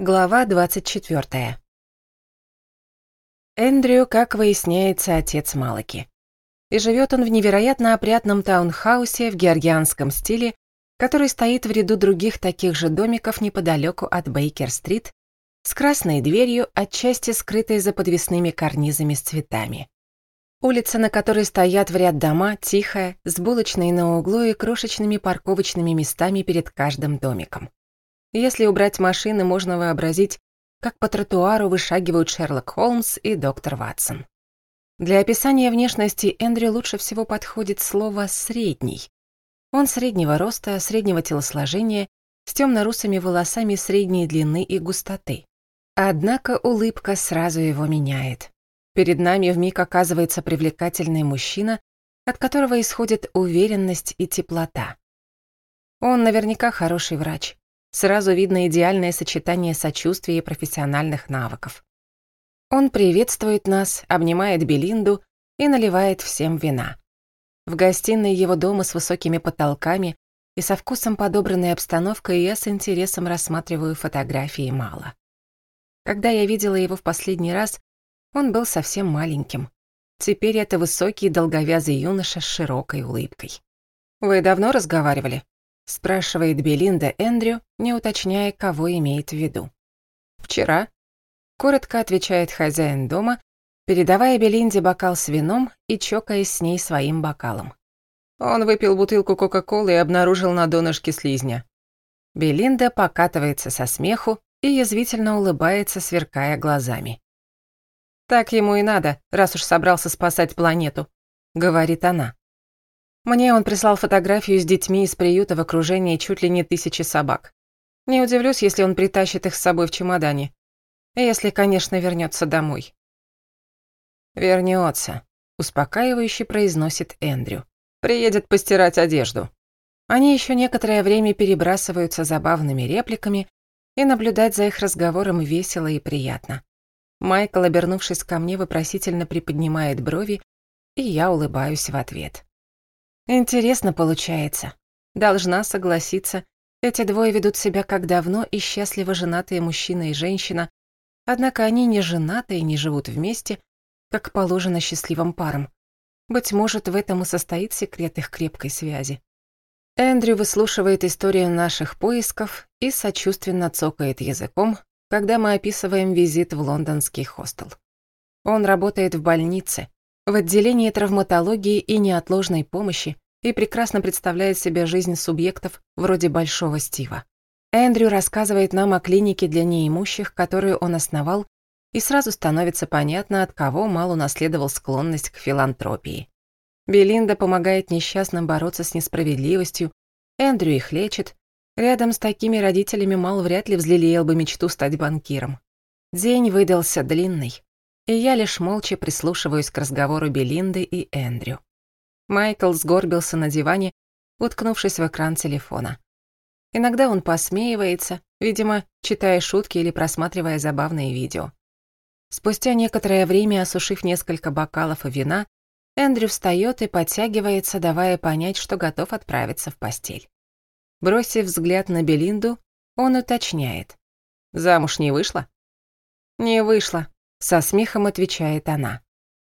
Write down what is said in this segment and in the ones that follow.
Глава 24. Эндрю, как выясняется, отец Малаки. И живет он в невероятно опрятном таунхаусе в георгианском стиле, который стоит в ряду других таких же домиков неподалеку от Бейкер-стрит, с красной дверью, отчасти скрытой за подвесными карнизами с цветами. Улица, на которой стоят в ряд дома, тихая, с булочной на углу и крошечными парковочными местами перед каждым домиком. Если убрать машины, можно вообразить, как по тротуару вышагивают Шерлок Холмс и доктор Ватсон. Для описания внешности Эндрю лучше всего подходит слово «средний». Он среднего роста, среднего телосложения, с темно-русыми волосами средней длины и густоты. Однако улыбка сразу его меняет. Перед нами вмиг оказывается привлекательный мужчина, от которого исходит уверенность и теплота. Он наверняка хороший врач сразу видно идеальное сочетание сочувствия и профессиональных навыков. Он приветствует нас, обнимает Белинду и наливает всем вина. В гостиной его дома с высокими потолками и со вкусом подобранной обстановкой я с интересом рассматриваю фотографии Мала. Когда я видела его в последний раз, он был совсем маленьким. Теперь это высокий долговязый юноша с широкой улыбкой. «Вы давно разговаривали?» спрашивает Белинда Эндрю, не уточняя, кого имеет в виду. «Вчера», — коротко отвечает хозяин дома, передавая Белинде бокал с вином и чокаясь с ней своим бокалом. Он выпил бутылку Кока-Колы и обнаружил на донышке слизня. Белинда покатывается со смеху и язвительно улыбается, сверкая глазами. «Так ему и надо, раз уж собрался спасать планету», — говорит она. Мне он прислал фотографию с детьми из приюта в окружении чуть ли не тысячи собак. Не удивлюсь, если он притащит их с собой в чемодане. Если, конечно, вернется домой. «Вернется», — успокаивающе произносит Эндрю. «Приедет постирать одежду». Они еще некоторое время перебрасываются забавными репликами, и наблюдать за их разговором весело и приятно. Майкл, обернувшись ко мне, вопросительно приподнимает брови, и я улыбаюсь в ответ. Интересно получается. Должна согласиться, эти двое ведут себя как давно и счастливо женатые мужчина и женщина, однако они не женаты и не живут вместе, как положено счастливым парам. Быть может, в этом и состоит секрет их крепкой связи. Эндрю выслушивает историю наших поисков и сочувственно цокает языком, когда мы описываем визит в лондонский хостел. Он работает в больнице, в отделении травматологии и неотложной помощи и прекрасно представляет себе жизнь субъектов вроде Большого Стива. Эндрю рассказывает нам о клинике для неимущих, которую он основал, и сразу становится понятно, от кого Мал унаследовал склонность к филантропии. Белинда помогает несчастным бороться с несправедливостью, Эндрю их лечит. Рядом с такими родителями Мал вряд ли взлелеял бы мечту стать банкиром. День выдался длинный и я лишь молча прислушиваюсь к разговору Белинды и Эндрю. Майкл сгорбился на диване, уткнувшись в экран телефона. Иногда он посмеивается, видимо, читая шутки или просматривая забавные видео. Спустя некоторое время, осушив несколько бокалов и вина, Эндрю встает и подтягивается, давая понять, что готов отправиться в постель. Бросив взгляд на Белинду, он уточняет. «Замуж не вышла?» «Не вышла», со смехом отвечает она.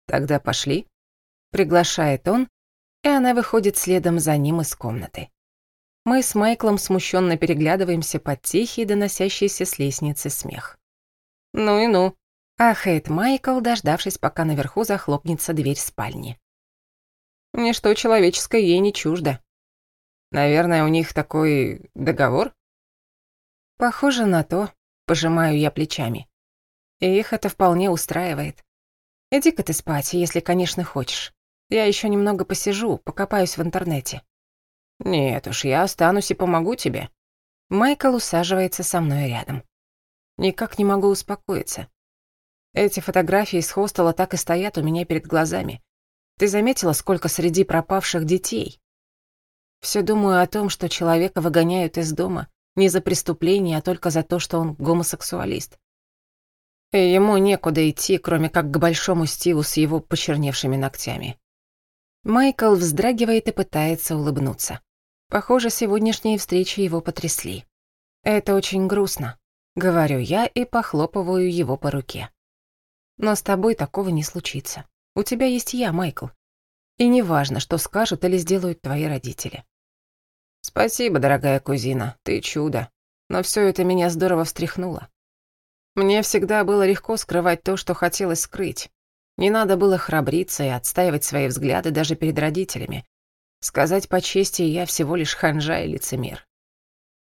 «Тогда пошли». Приглашает он, и она выходит следом за ним из комнаты. Мы с Майклом смущенно переглядываемся под тихий, доносящийся с лестницы смех. «Ну и ну», — ахает Майкл, дождавшись, пока наверху захлопнется дверь спальни. «Ничто человеческое ей не чуждо. Наверное, у них такой договор?» «Похоже на то», — пожимаю я плечами и их это вполне устраивает. Иди-ка ты спать, если, конечно, хочешь. Я еще немного посижу, покопаюсь в интернете». «Нет уж, я останусь и помогу тебе». Майкл усаживается со мной рядом. Никак не могу успокоиться. Эти фотографии из хостела так и стоят у меня перед глазами. Ты заметила, сколько среди пропавших детей? Все думаю о том, что человека выгоняют из дома не за преступление, а только за то, что он гомосексуалист. Ему некуда идти, кроме как к большому Стиву с его почерневшими ногтями. Майкл вздрагивает и пытается улыбнуться. Похоже, сегодняшние встречи его потрясли. «Это очень грустно», — говорю я и похлопываю его по руке. «Но с тобой такого не случится. У тебя есть я, Майкл. И не важно, что скажут или сделают твои родители». «Спасибо, дорогая кузина, ты чудо. Но все это меня здорово встряхнуло. Мне всегда было легко скрывать то, что хотелось скрыть. Не надо было храбриться и отстаивать свои взгляды даже перед родителями. Сказать по чести, я всего лишь ханжа и лицемер.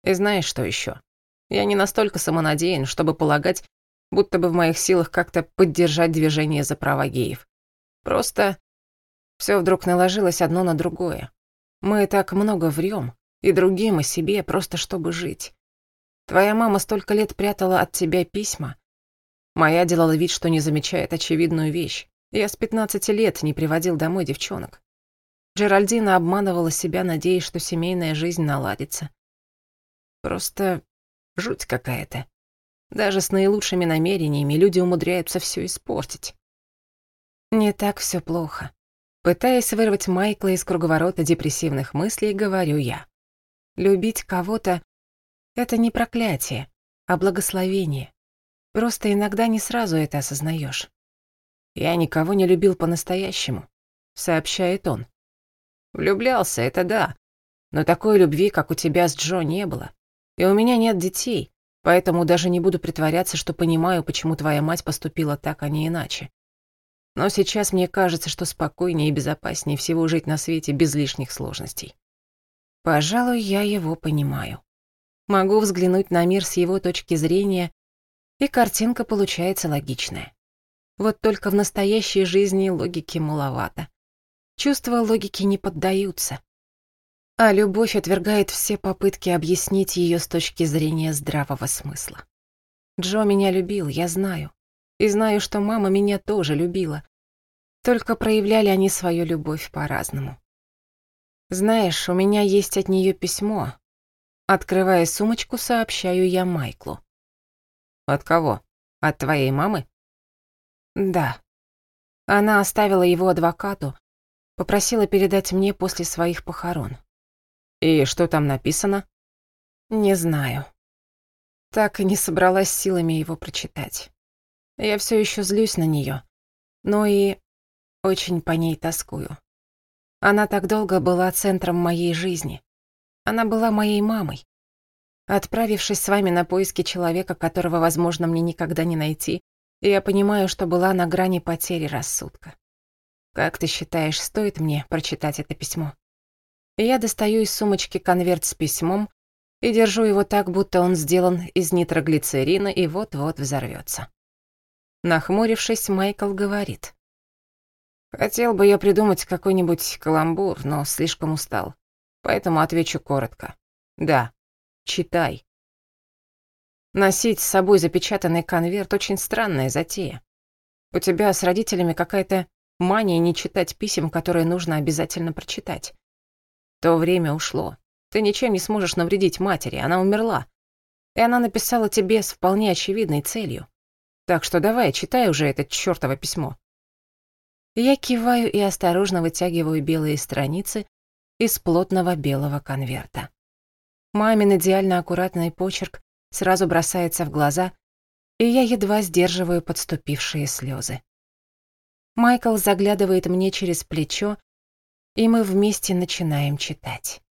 И знаешь, что еще? Я не настолько самонадеян, чтобы полагать, будто бы в моих силах как-то поддержать движение за права геев. Просто все вдруг наложилось одно на другое. Мы так много врем, и другим, и себе, просто чтобы жить. Твоя мама столько лет прятала от тебя письма. Моя делала вид, что не замечает очевидную вещь. Я с 15 лет не приводил домой девчонок. Джеральдина обманывала себя, надеясь, что семейная жизнь наладится. Просто жуть какая-то. Даже с наилучшими намерениями люди умудряются все испортить. Не так все плохо. Пытаясь вырвать Майкла из круговорота депрессивных мыслей, говорю я. Любить кого-то это не проклятие, а благословение. Просто иногда не сразу это осознаешь. «Я никого не любил по-настоящему», — сообщает он. «Влюблялся, это да. Но такой любви, как у тебя с Джо, не было. И у меня нет детей, поэтому даже не буду притворяться, что понимаю, почему твоя мать поступила так, а не иначе. Но сейчас мне кажется, что спокойнее и безопаснее всего жить на свете без лишних сложностей. Пожалуй, я его понимаю. Могу взглянуть на мир с его точки зрения, и картинка получается логичная. Вот только в настоящей жизни логики маловато. Чувства логики не поддаются. А любовь отвергает все попытки объяснить ее с точки зрения здравого смысла. Джо меня любил, я знаю. И знаю, что мама меня тоже любила. Только проявляли они свою любовь по-разному. Знаешь, у меня есть от нее письмо, Открывая сумочку, сообщаю я Майклу. «От кого? От твоей мамы?» «Да». Она оставила его адвокату, попросила передать мне после своих похорон. «И что там написано?» «Не знаю». Так и не собралась силами его прочитать. Я все еще злюсь на нее, но и очень по ней тоскую. Она так долго была центром моей жизни. Она была моей мамой. Отправившись с вами на поиски человека, которого, возможно, мне никогда не найти, я понимаю, что была на грани потери рассудка. Как ты считаешь, стоит мне прочитать это письмо? Я достаю из сумочки конверт с письмом и держу его так, будто он сделан из нитроглицерина и вот-вот взорвется. Нахмурившись, Майкл говорит. «Хотел бы я придумать какой-нибудь каламбур, но слишком устал поэтому отвечу коротко. Да, читай. Носить с собой запечатанный конверт — очень странная затея. У тебя с родителями какая-то мания не читать писем, которые нужно обязательно прочитать. То время ушло. Ты ничем не сможешь навредить матери, она умерла. И она написала тебе с вполне очевидной целью. Так что давай, читай уже это чёртово письмо. Я киваю и осторожно вытягиваю белые страницы, из плотного белого конверта. Мамин идеально аккуратный почерк сразу бросается в глаза, и я едва сдерживаю подступившие слезы. Майкл заглядывает мне через плечо, и мы вместе начинаем читать.